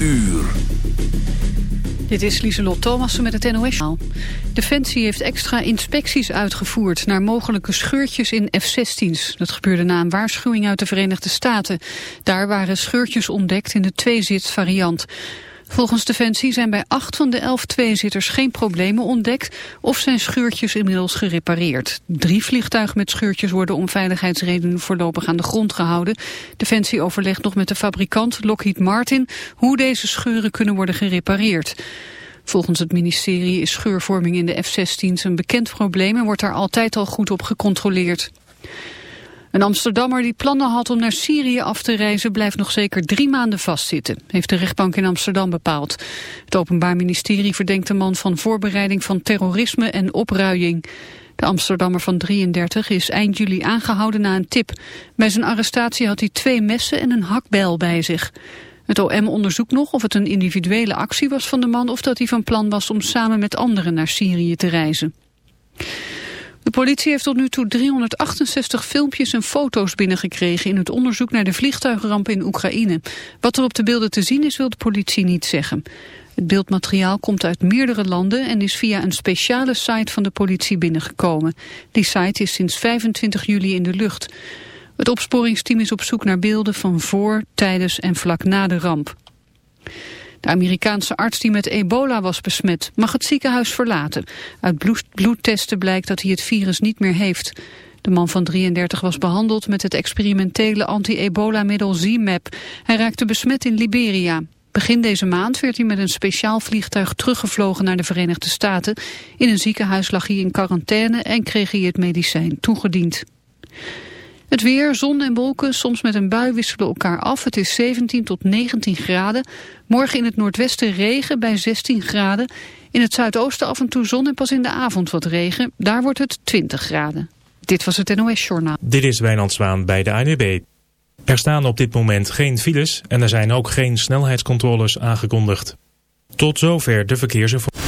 uur. Dit is Lieselot Thomassen met het nos Defensie heeft extra inspecties uitgevoerd naar mogelijke scheurtjes in F-16's. Dat gebeurde na een waarschuwing uit de Verenigde Staten. Daar waren scheurtjes ontdekt in de tweezitsvariant. Volgens Defensie zijn bij acht van de elf tweezitters geen problemen ontdekt of zijn scheurtjes inmiddels gerepareerd. Drie vliegtuigen met scheurtjes worden om veiligheidsredenen voorlopig aan de grond gehouden. Defensie overlegt nog met de fabrikant Lockheed Martin hoe deze scheuren kunnen worden gerepareerd. Volgens het ministerie is scheurvorming in de F-16's een bekend probleem en wordt daar altijd al goed op gecontroleerd. Een Amsterdammer die plannen had om naar Syrië af te reizen blijft nog zeker drie maanden vastzitten, heeft de rechtbank in Amsterdam bepaald. Het Openbaar Ministerie verdenkt de man van voorbereiding van terrorisme en opruiing. De Amsterdammer van 33 is eind juli aangehouden na een tip. Bij zijn arrestatie had hij twee messen en een hakbijl bij zich. Het OM onderzoekt nog of het een individuele actie was van de man of dat hij van plan was om samen met anderen naar Syrië te reizen. De politie heeft tot nu toe 368 filmpjes en foto's binnengekregen in het onderzoek naar de vliegtuigramp in Oekraïne. Wat er op de beelden te zien is wil de politie niet zeggen. Het beeldmateriaal komt uit meerdere landen en is via een speciale site van de politie binnengekomen. Die site is sinds 25 juli in de lucht. Het opsporingsteam is op zoek naar beelden van voor, tijdens en vlak na de ramp. De Amerikaanse arts die met ebola was besmet mag het ziekenhuis verlaten. Uit bloedtesten blijkt dat hij het virus niet meer heeft. De man van 33 was behandeld met het experimentele anti-ebola-middel Z-Map. Hij raakte besmet in Liberia. Begin deze maand werd hij met een speciaal vliegtuig teruggevlogen naar de Verenigde Staten. In een ziekenhuis lag hij in quarantaine en kreeg hij het medicijn toegediend. Het weer, zon en wolken, soms met een bui wisselen elkaar af. Het is 17 tot 19 graden. Morgen in het noordwesten regen bij 16 graden. In het zuidoosten af en toe zon en pas in de avond wat regen. Daar wordt het 20 graden. Dit was het NOS Journaal. Dit is Wijnand Zwaan bij de ANWB. Er staan op dit moment geen files en er zijn ook geen snelheidscontroles aangekondigd. Tot zover de verkeersinformatie.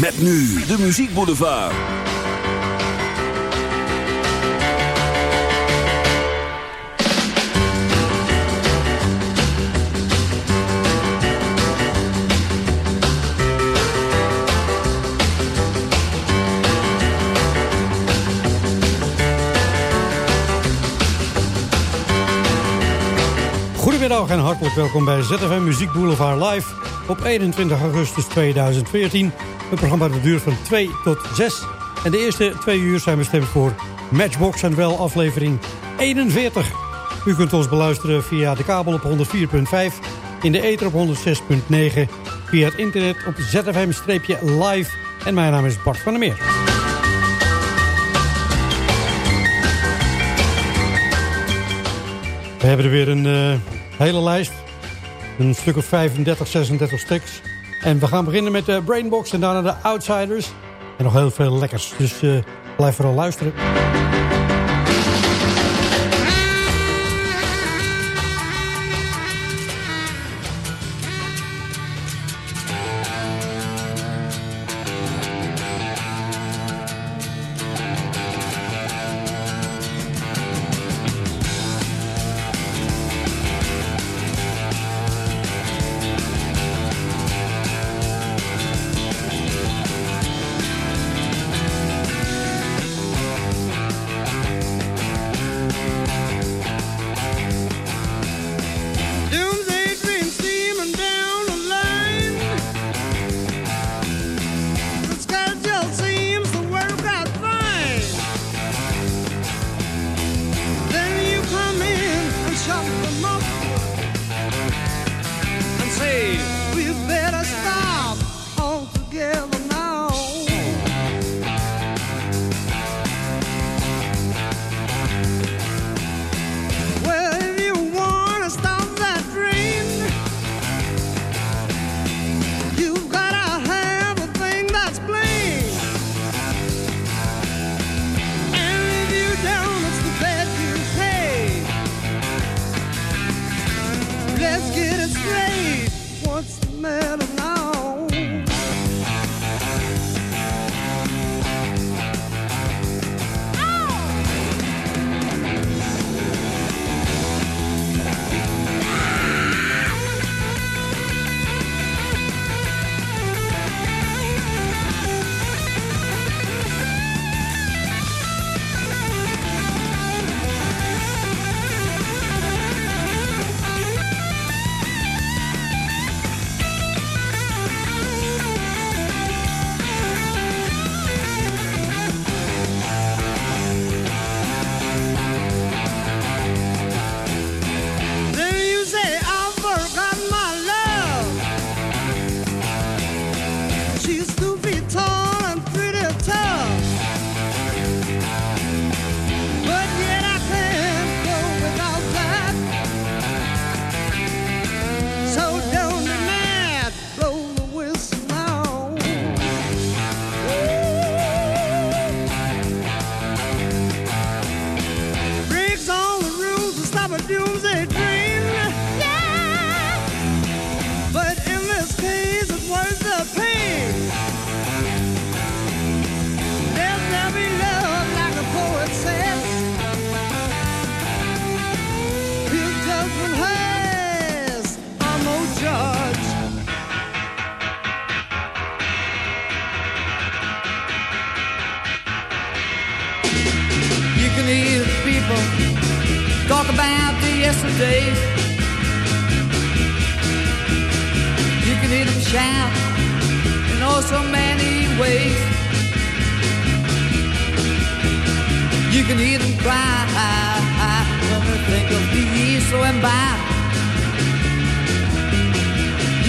Met nu de Muziek Boulevard. Goedemiddag en hartelijk welkom bij ZFM Muziek Boulevard Live op 21 augustus 2014 een programma duurt van 2 tot 6. En de eerste twee uur zijn bestemd voor Matchbox en wel aflevering 41. U kunt ons beluisteren via de kabel op 104.5, in de ether op 106.9, via het internet op ZFM-live. En mijn naam is Bart van der Meer. We hebben er weer een uh, hele lijst. Een stuk of 35, 36 stuks. En we gaan beginnen met de Brainbox en daarna de Outsiders. En nog heel veel lekkers. Dus uh, blijf vooral luisteren.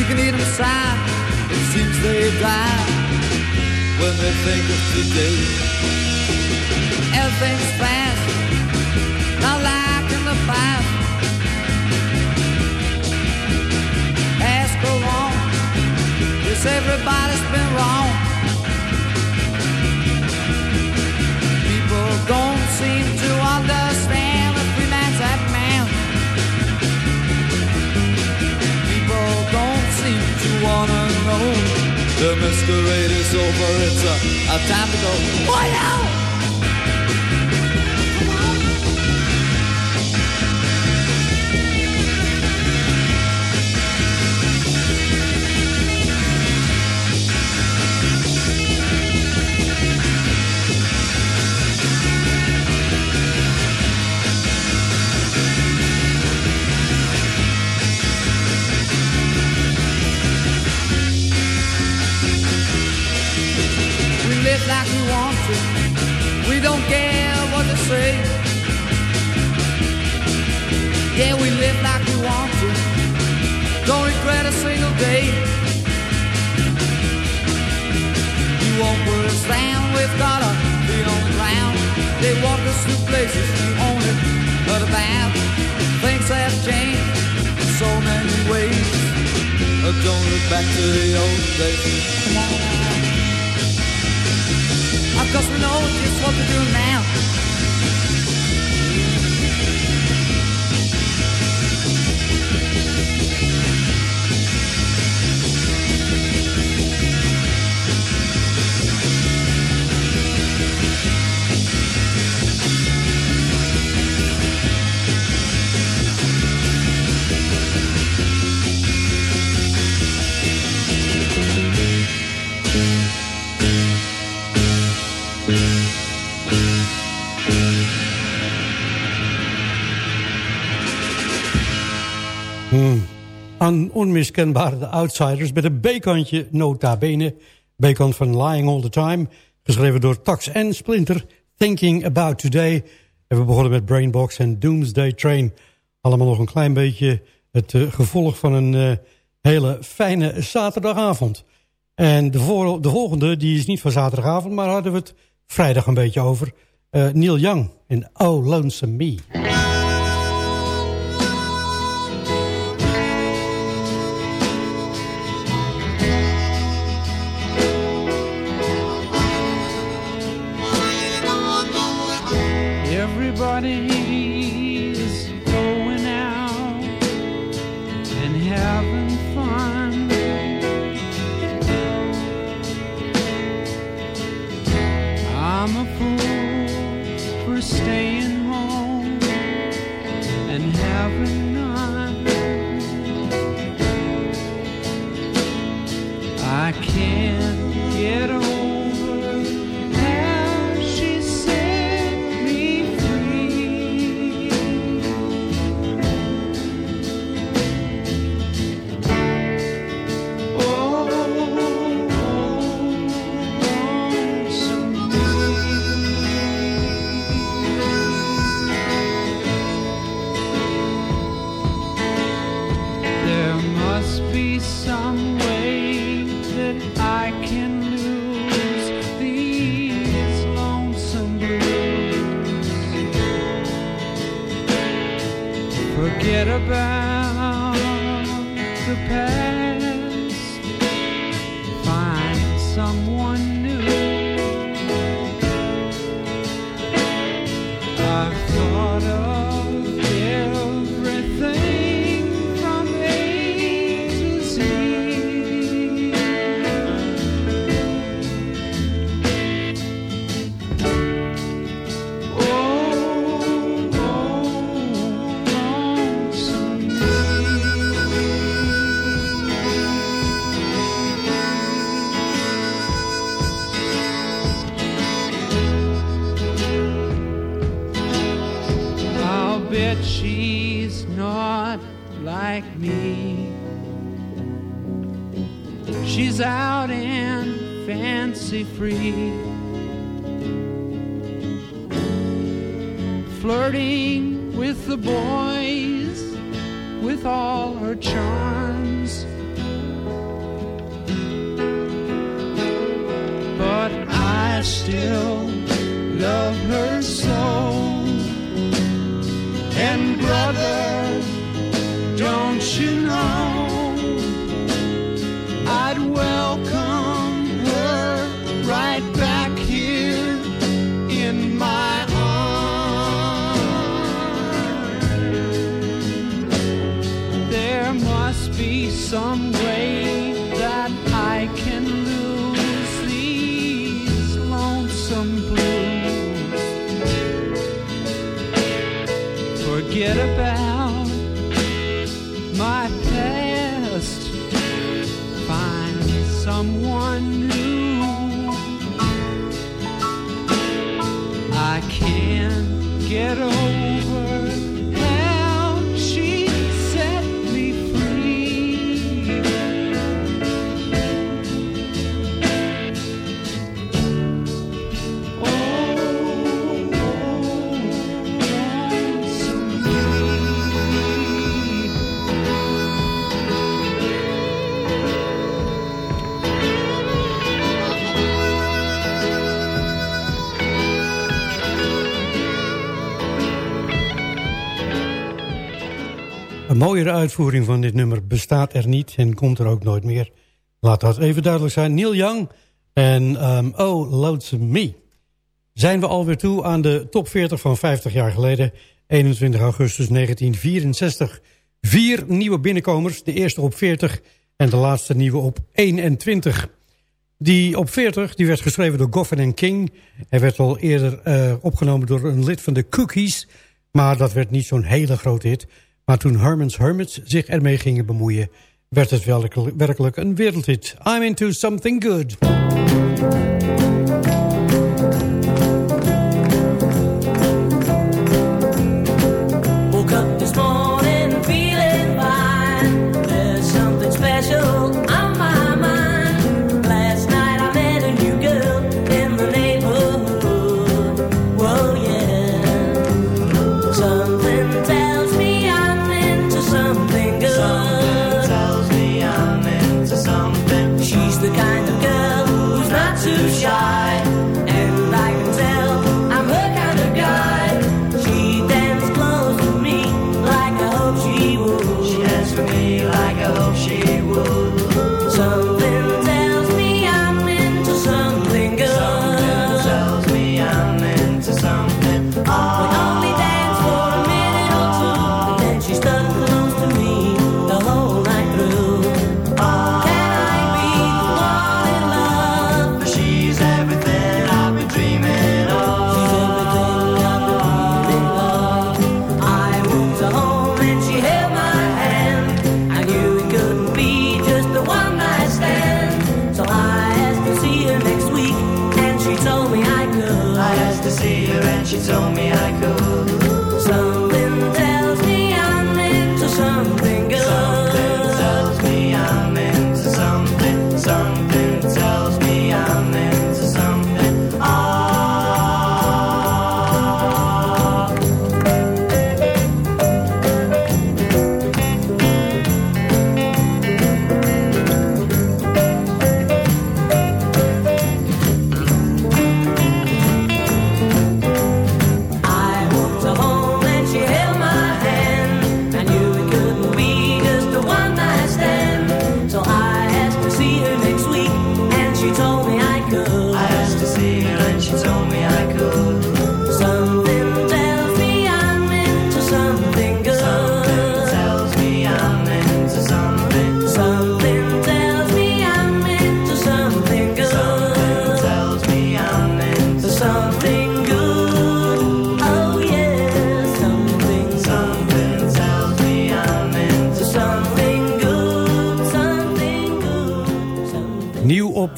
can hear them sigh. It seems they die when they think of today. Everything's fast, not like in the past. Past go on, yes, everybody's been wrong. People don't seem to understand. one unknown. The masquerade is over, it's a, a time to go. Oh yeah! We don't care what they say. Yeah, we live like we want to. Don't regret a single day. You won't put us down. We've got our feet on the ground. They walk us through places we only heard about. Things have changed in so many ways. Uh, don't look back to the old days. Cause we know just what to do now. Aan onmiskenbare de Outsiders... met een bekantje nota bene. Bekant van Lying All The Time. Geschreven door Tax en Splinter. Thinking About Today. En we begonnen met Brainbox en Doomsday Train. Allemaal nog een klein beetje het uh, gevolg van een uh, hele fijne zaterdagavond. En de, de, volgende, die is niet van zaterdagavond... maar hadden we het vrijdag een beetje over. Uh, Neil Young in Oh Lonesome Me. must be some way that I can lose these lonesome blues. Forget about the past. fancy free. Flirting with the boys with all her charms. But I still forget about Uitvoering van dit nummer bestaat er niet en komt er ook nooit meer. Laat dat even duidelijk zijn. Neil Young en um, Oh Lonesome Me. Zijn we alweer toe aan de top 40 van 50 jaar geleden. 21 augustus 1964. Vier nieuwe binnenkomers. De eerste op 40 en de laatste nieuwe op 21. Die op 40 die werd geschreven door Goffin King. Hij werd al eerder uh, opgenomen door een lid van de Cookies. Maar dat werd niet zo'n hele grote hit. Maar toen Herman's Hermits zich ermee gingen bemoeien... werd het werkelijk een wereldhit. I'm into something good.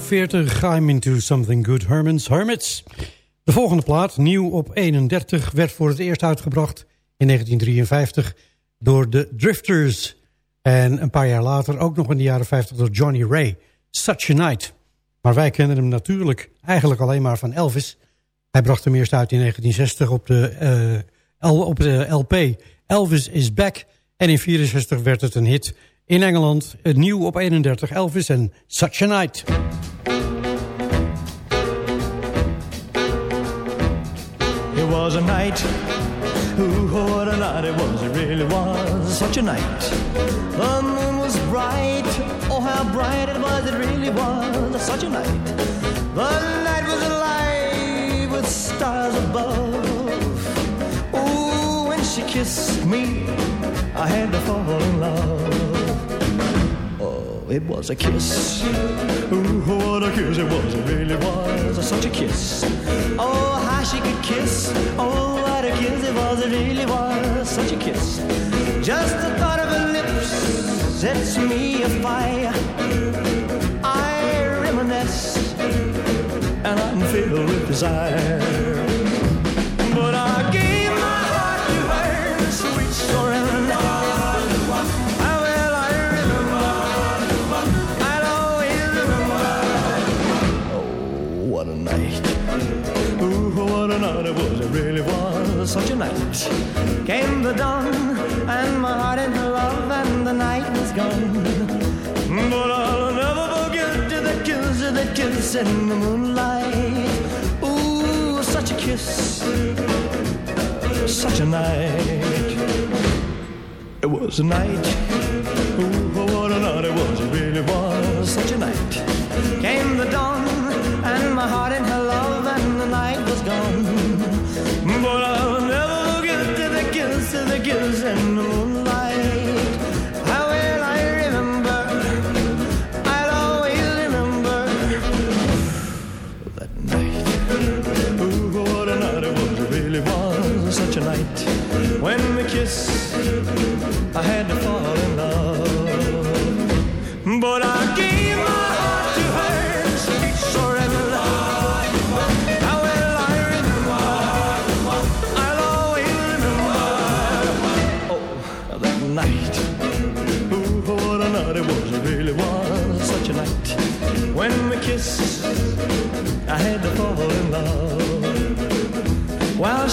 40, I'm into something good, Herman's Hermits. De volgende plaat, nieuw op 31, werd voor het eerst uitgebracht in 1953 door de Drifters. En een paar jaar later ook nog in de jaren 50 door Johnny Ray, Such a Night. Maar wij kennen hem natuurlijk eigenlijk alleen maar van Elvis. Hij bracht hem eerst uit in 1960 op de, uh, op de LP Elvis is Back. En in 1964 werd het een hit in Engeland. Nieuw op 31 Elvis en Such a Night. It was a night, ooh, what a night it was, it really was such a night. The moon was bright, oh how bright it was, it really was such a night. The night was alive with stars above. Ooh, when she kissed me, I had to fall in love it was a kiss. Ooh, what a kiss it was, it really was such a kiss. Oh, how she could kiss. Oh, what a kiss it was, it really was such a kiss. Just the thought of her lips sets me afire. I reminisce, and I'm filled with desire. But I gave my heart to her, sweet surrender. Such a night. Came the dawn, and my heart into love, and the night was gone. But I'll never forget that kiss, that kiss in the moonlight. Ooh, such a kiss, such a night. It was a night.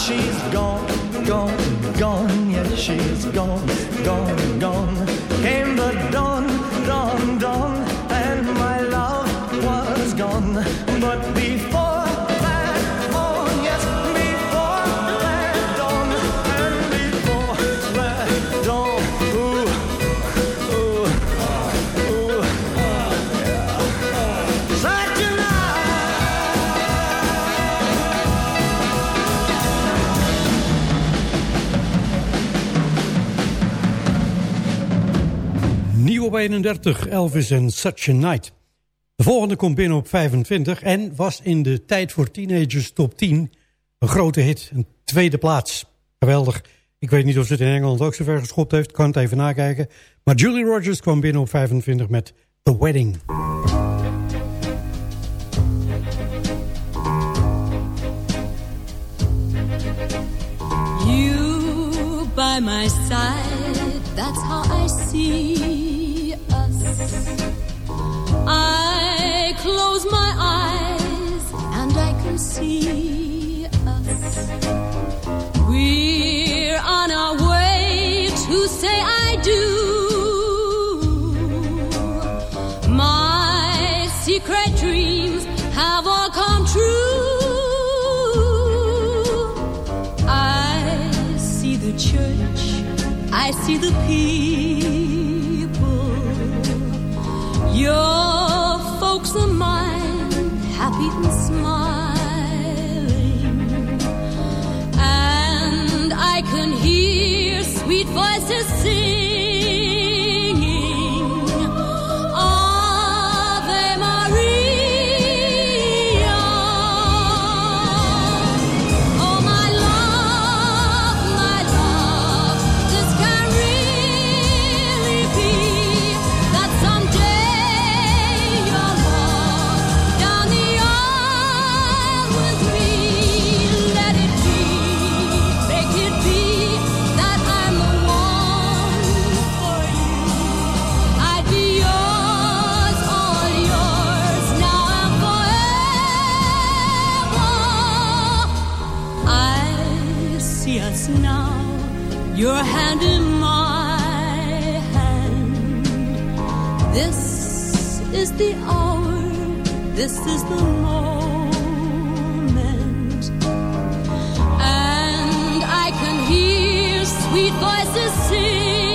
She's gone, gone, gone, yeah, she's gone, gone, gone. Came the 31, Elvis en Such a Night. De volgende komt binnen op 25 en was in de tijd voor teenagers top 10 een grote hit. Een tweede plaats. Geweldig. Ik weet niet of ze het in Engeland ook zover geschopt heeft. Kan het even nakijken. Maar Julie Rogers kwam binnen op 25 met The Wedding. You by my side, that's how I see. I close my eyes and I can see us. We're on our way to say I do. My secret dreams have all come true. I see the church, I see the people. Voices This is the hour, this is the moment. And I can hear sweet voices singing.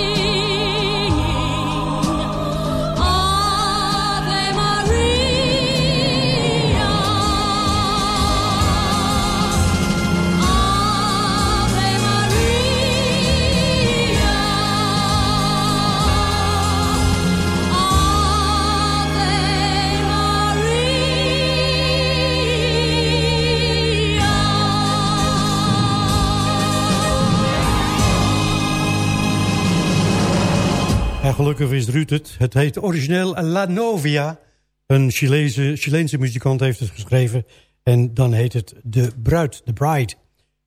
En gelukkig is Ruud het. Het heet origineel La Novia. Een Chileense, Chileense muzikant heeft het geschreven. En dan heet het De Bruid, The Bride.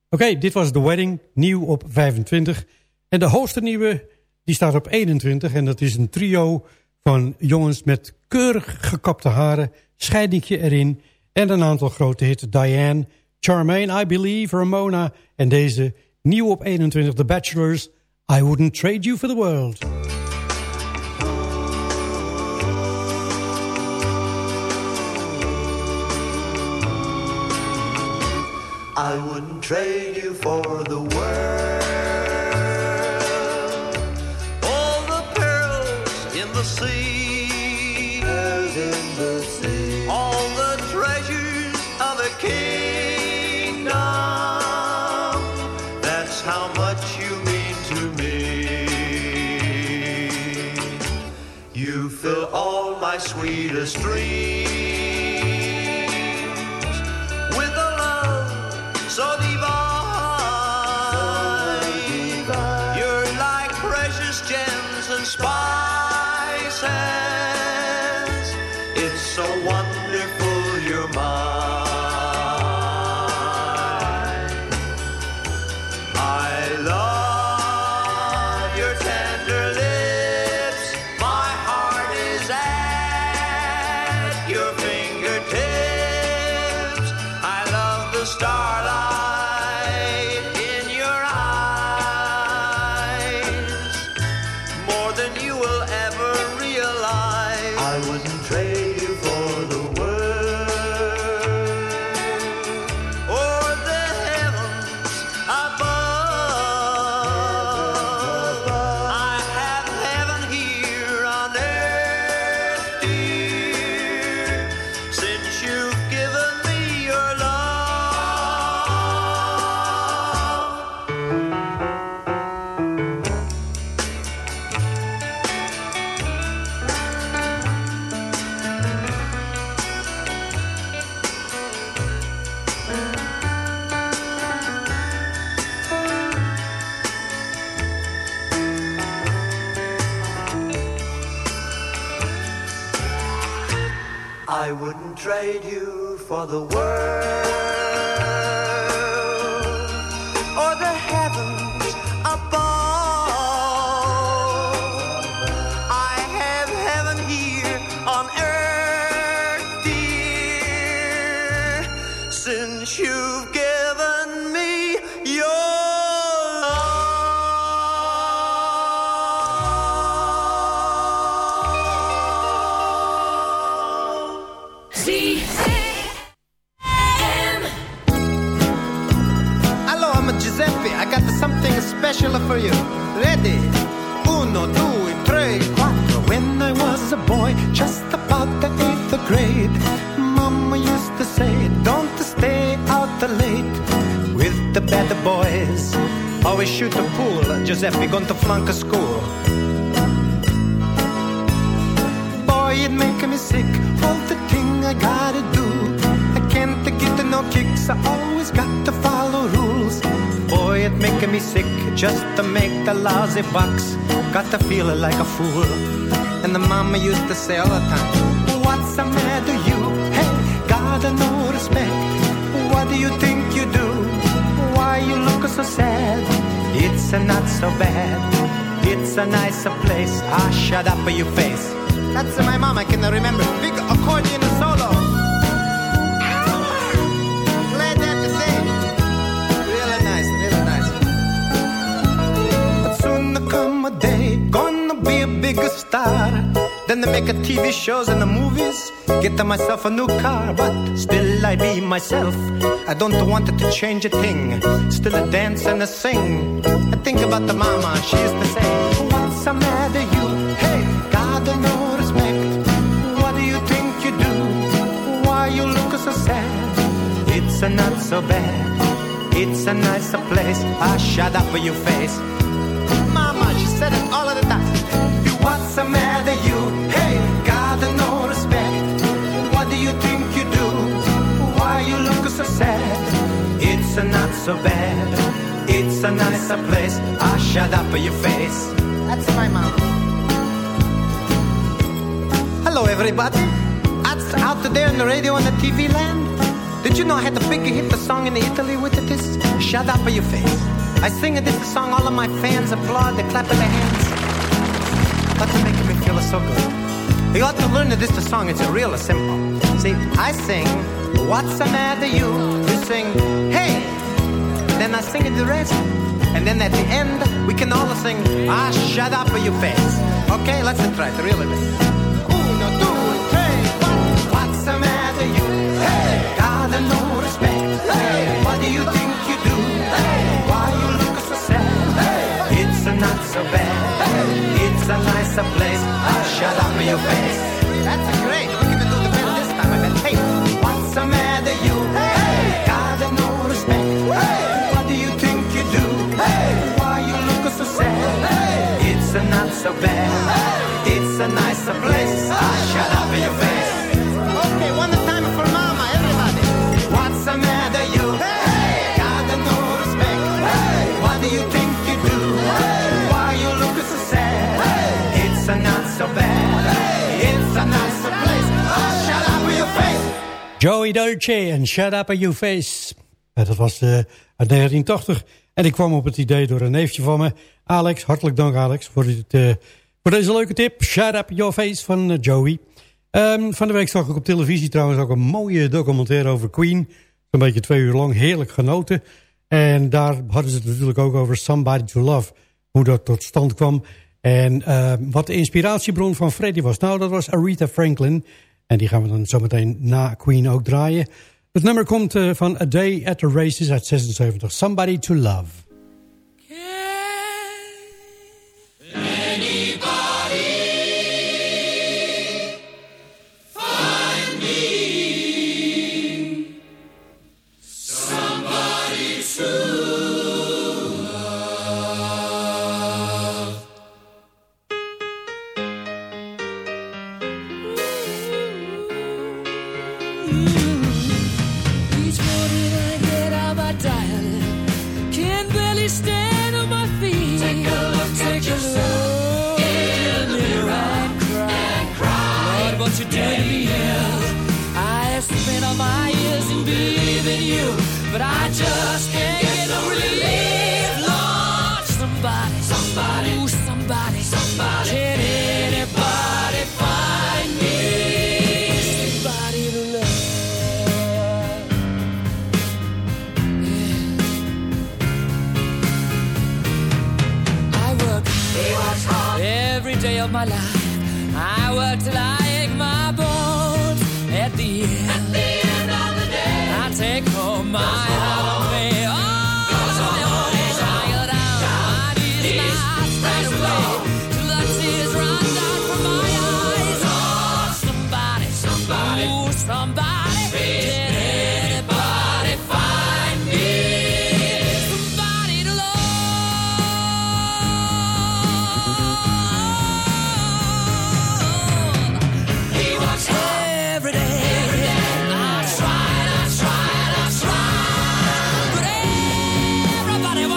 Oké, dit was The Wedding, nieuw op 25. En de hoogste nieuwe, die staat op 21. En dat is een trio van jongens met keurig gekapte haren. Scheidingje erin. En een aantal grote hits. Diane, Charmaine, I Believe, Ramona. En deze, nieuw op 21, The Bachelors. I wouldn't trade you for the world. I wouldn't trade you for the world. sea. Pearls in the sea. All the treasures of a kingdom. That's how much you mean to me. You fill all my sweetest dreams for the world or the heavens above. I have heaven here on earth, dear, since you've given me your Hello, shoot the pool. Giuseppe going to flunk a school. Boy, it making me sick. All the thing I gotta do. I can't get no kicks. I always got to follow rules. Boy, it making me sick just to make the lousy bucks. Got to feel like a fool. And the mama used to say all the time, What's the matter, you? Hey, gotta no respect. What do you think you do? Why you look so sad? It's a not so bad. It's a nicer place. Ah, shut up, for your face. That's my mom. I can remember. Big accordion solo. Glad that to say. Really nice, really nice. But soon there come a day, gonna be a bigger star. Then they make a TV shows and the movies. Get myself a new car, but still I be myself. I don't want it to change a thing. Still a dance and a sing. Think about the mama, she used to say, What's the matter, you? Hey, God, no respect. What do you think you do? Why you look so sad? It's a not so bad. It's a nicer place. I shut up for your face. Mama, she said it all of the time. What's the matter, you? Hey, God, no respect. What do you think you do? Why you look so sad? It's a not so bad. It's a nicer place. I shut up for your face. That's my mom. Hello, everybody. That's out there on the radio and the TV land. Did you know I had the big hit the song in Italy with it? This shut up for your face. I sing this song, all of my fans applaud, they clap their hands. That's making me feel so good. You ought to learn that this the song, it's a real simple. See, I sing, what's the matter you? You sing, hey, then I sing it the rest. And then at the end, we can all sing, ah, shut up for your face. Okay, let's try it really big. Uno, due, tre, quattro. What's the matter you? Hey, got no respect. Hey, what do you think you do? Hey, why you look so sad? Hey, it's not so bad. Hey, It's a nicer place. Ah, shut up. so bad. Hey! It's a nicer place. I shut up in your face. Okay, one time for mama, everybody. What's the matter, you? Hey! Got no respect. Hey! What do you think you do? Hey! Why you look so sad? Hey! It's a not so bad. It's a nicer place. Oh, shut up in your face. Joey Dolce en Shut Up in Your Face. Dat was uh, uit 1980. En ik kwam op het idee door een neefje van me. Alex, hartelijk dank Alex voor, dit, voor deze leuke tip. Shut Up Your Face van uh, Joey. Um, van de week zag ik op televisie trouwens ook een mooie documentaire over Queen. Zo'n beetje twee uur lang, heerlijk genoten. En daar hadden ze het natuurlijk ook over Somebody to Love. Hoe dat tot stand kwam. En uh, wat de inspiratiebron van Freddie was. Nou, dat was Aretha Franklin. En die gaan we dan zometeen na Queen ook draaien. Het nummer komt uh, van A Day at the Races uit 76. Somebody to Love.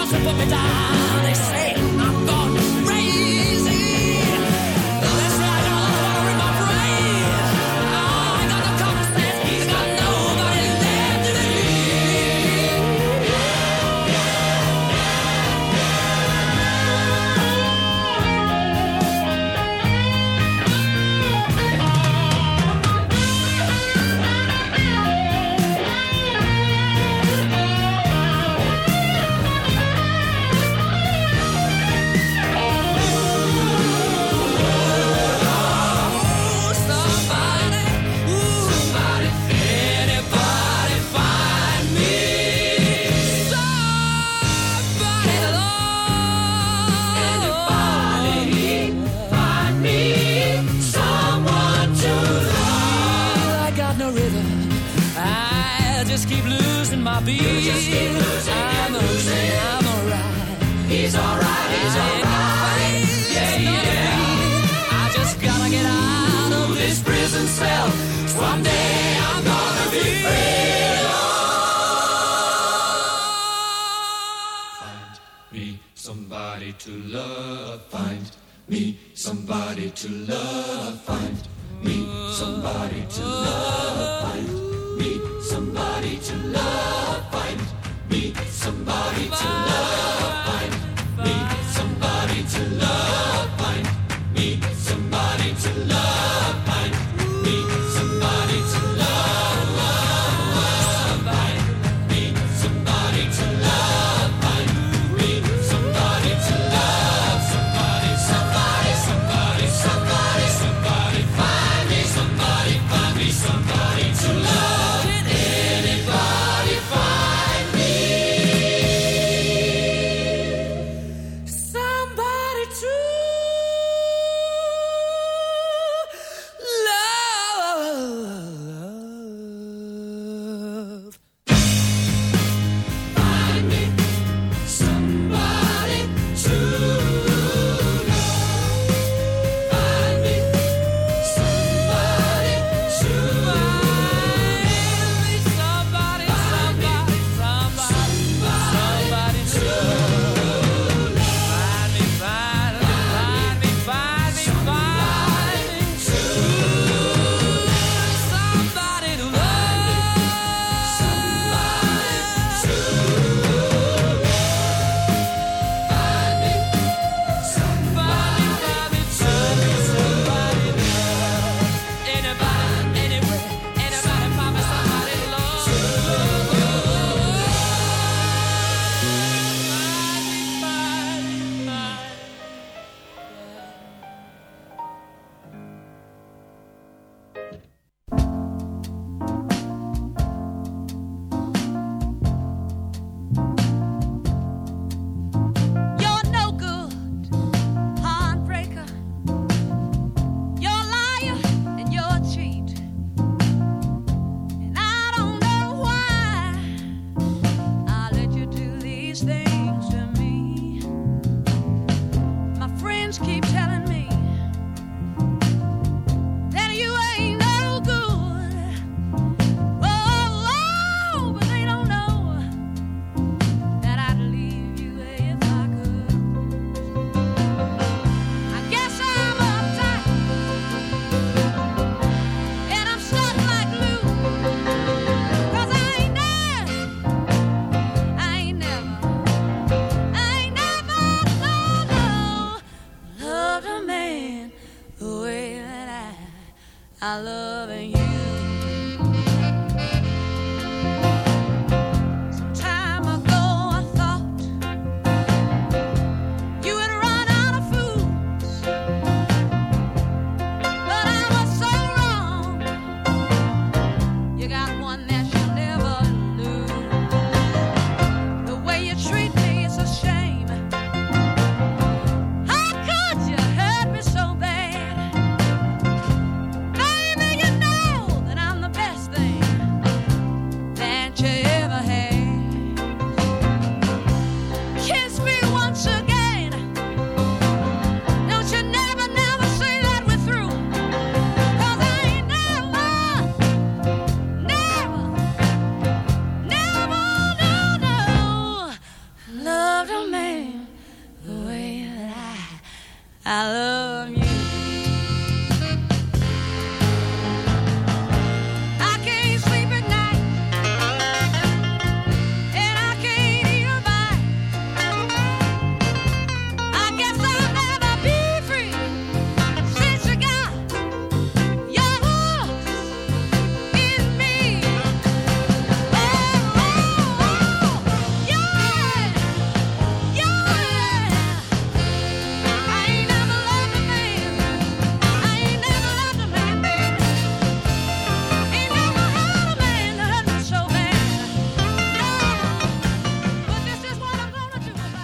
crucified.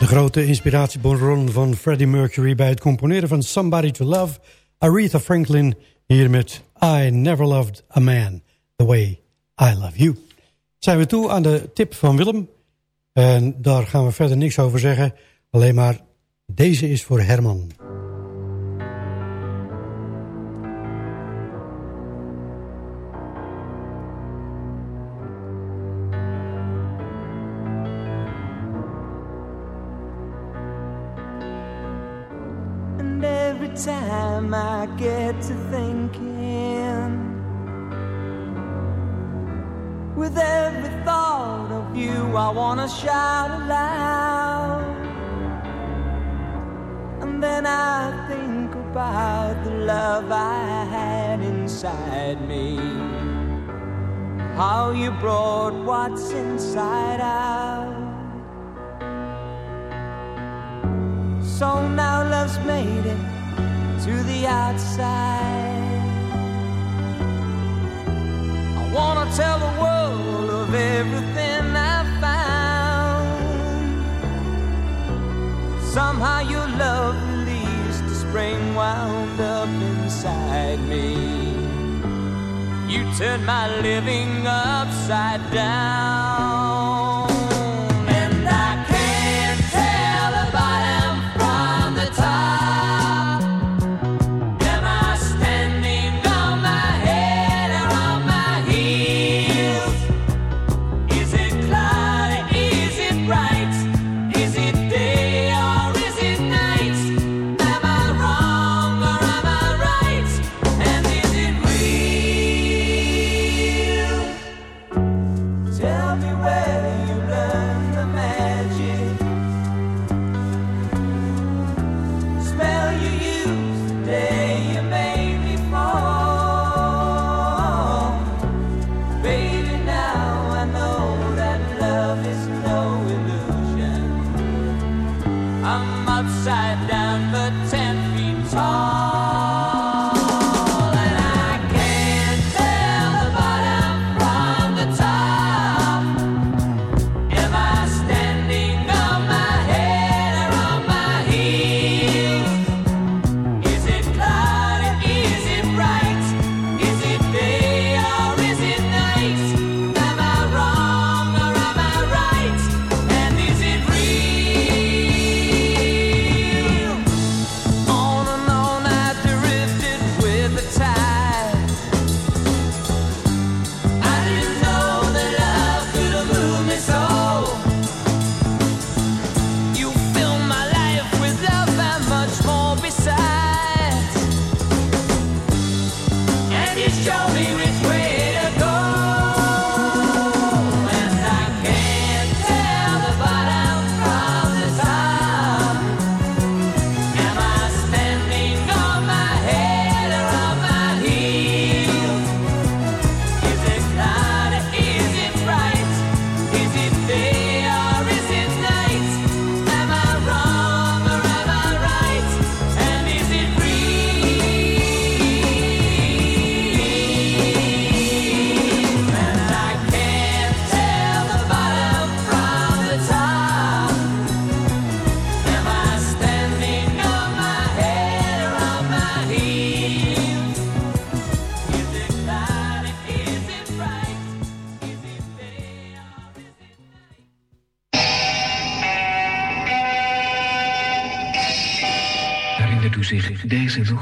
Grote inspiratiebron van Freddie Mercury... bij het componeren van Somebody to Love. Aretha Franklin hier met I Never Loved a Man The Way I Love You. Zijn we toe aan de tip van Willem. En daar gaan we verder niks over zeggen. Alleen maar, deze is voor Herman. Time I get to thinking. With every thought of you, I wanna shout aloud. And then I think about the love I had inside me. How you brought what's inside out. So now love's made it to the outside. I wanna tell the world of everything I found. Somehow your love released the spring wound up inside me. You turned my living upside down. 是如。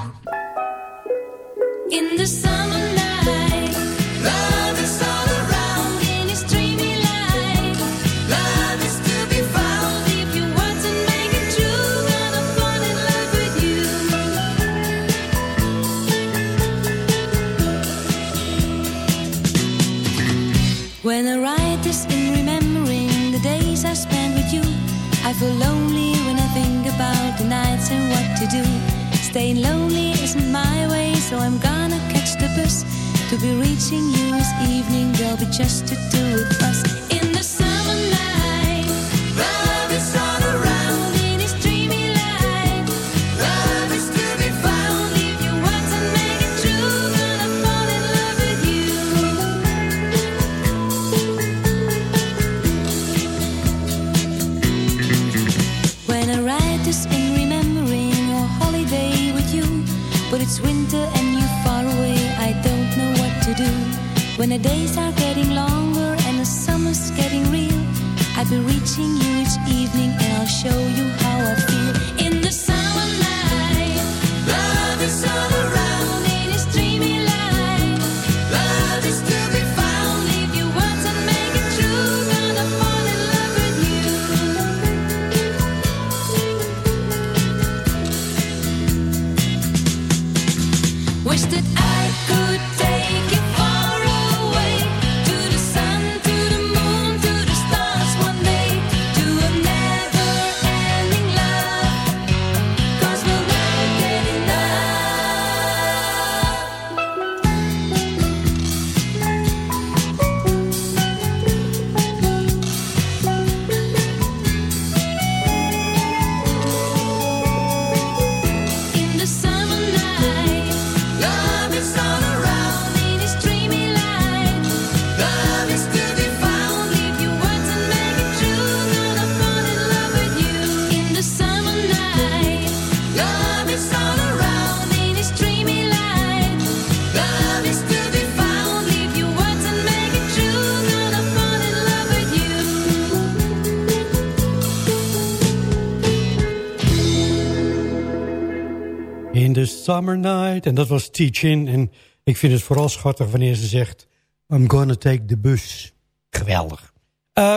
En dat was T-Chin. En ik vind het vooral schattig wanneer ze zegt... I'm gonna take the bus. Geweldig. Eh,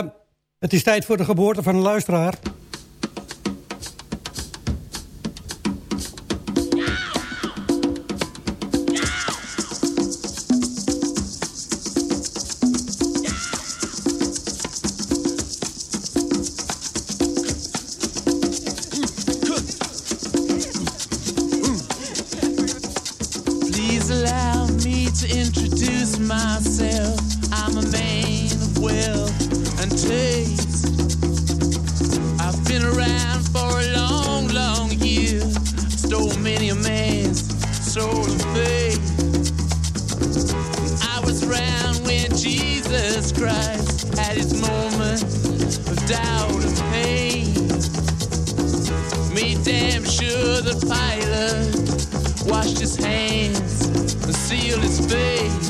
het is tijd voor de geboorte van een luisteraar. washed his hands and sealed his face.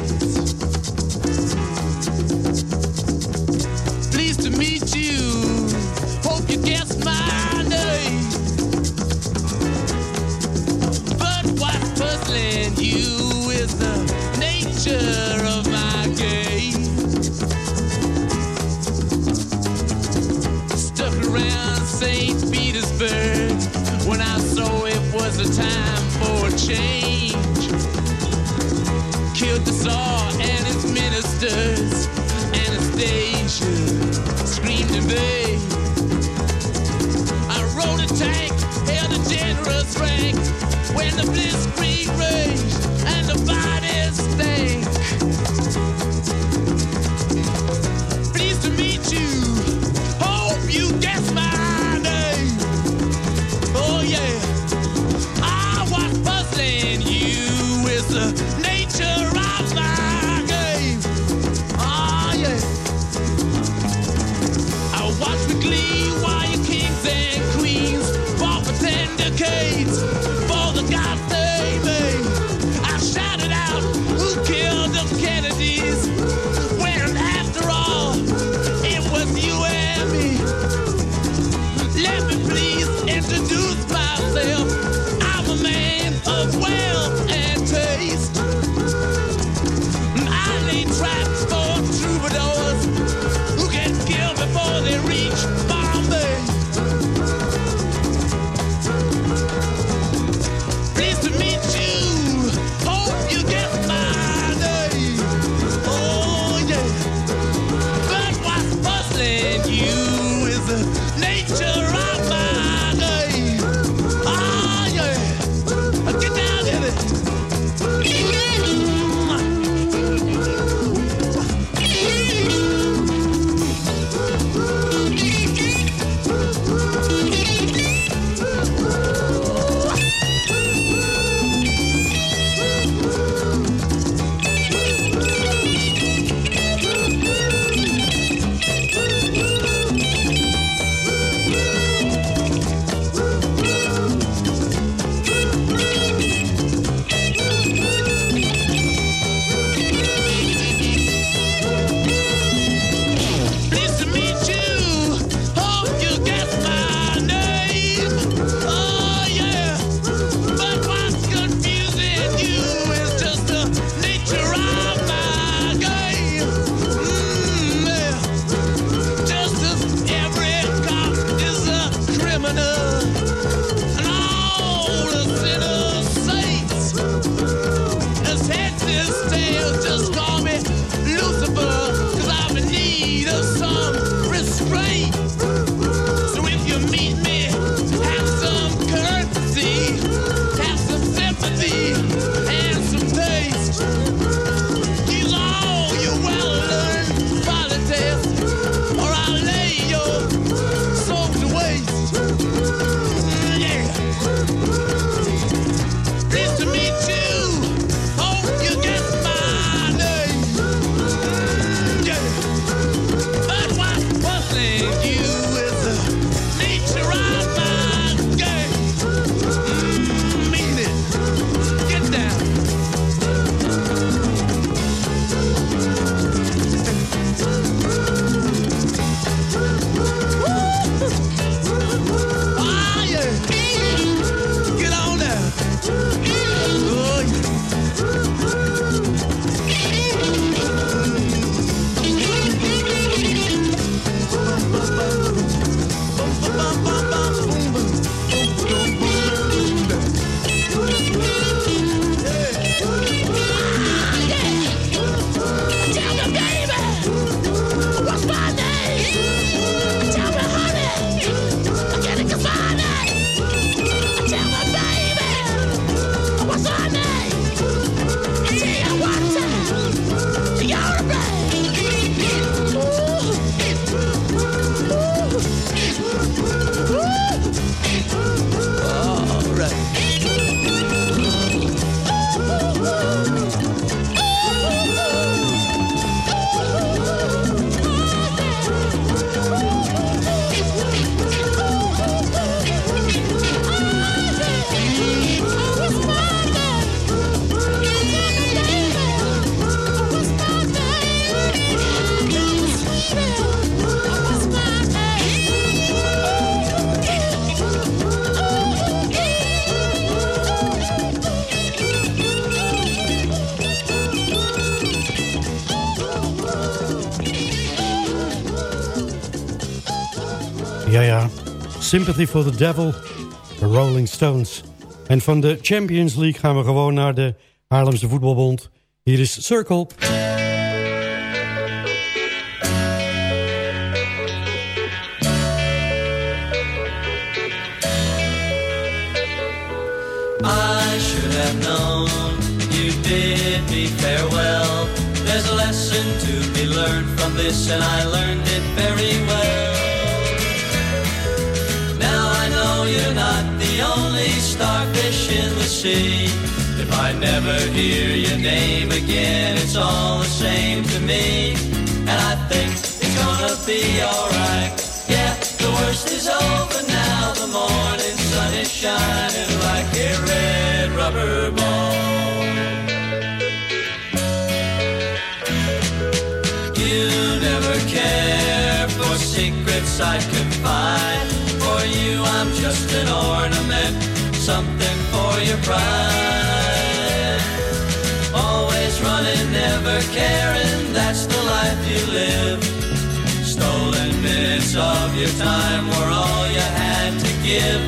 Ja, ja. Sympathy for the Devil, de Rolling Stones. En van de Champions League gaan we gewoon naar de Haarlemse Voetbalbond. Hier is Circle. I should have known you bid me farewell. There's a lesson to be learned from this, and I learned it very well. Sea. If I never hear your name again, it's all the same to me. And I think it's gonna be alright. Yeah, the worst is over now. The morning sun is shining like a red rubber ball. You never care for secrets I confide. For you, I'm just an ornament, something your pride. Always running, never caring, that's the life you live. Stolen minutes of your time were all you had to give.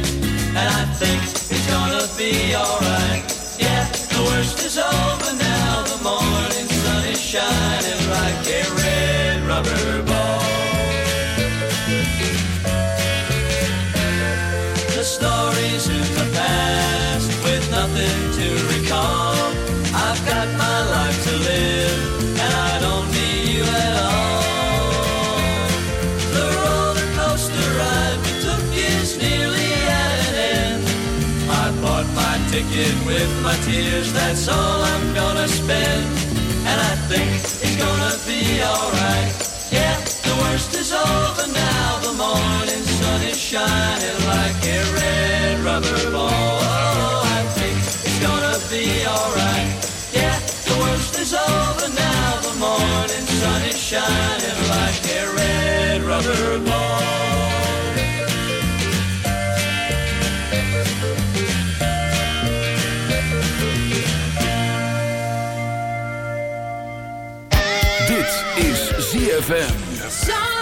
And I think it's gonna be alright. Yeah, the worst is over now. The morning sun is shining like a red rubber ticket with my tears, that's all I'm gonna spend. And I think it's gonna be alright. Yeah, the worst is over now. The morning sun is shining like a red rubber ball. Oh, I think it's gonna be alright. Yeah, the worst is over now. The morning sun is shining like a red rubber ball. ZFM.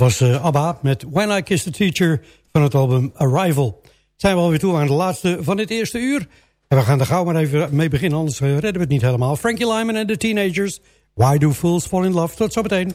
was eh, ABBA met When I Kiss the Teacher van het album Arrival. Zijn we alweer toe aan de laatste van dit eerste uur. En we gaan er gauw maar even mee beginnen, anders eh, redden we het niet helemaal. Frankie Lyman en de Teenagers. Why do fools fall in love? Tot zometeen.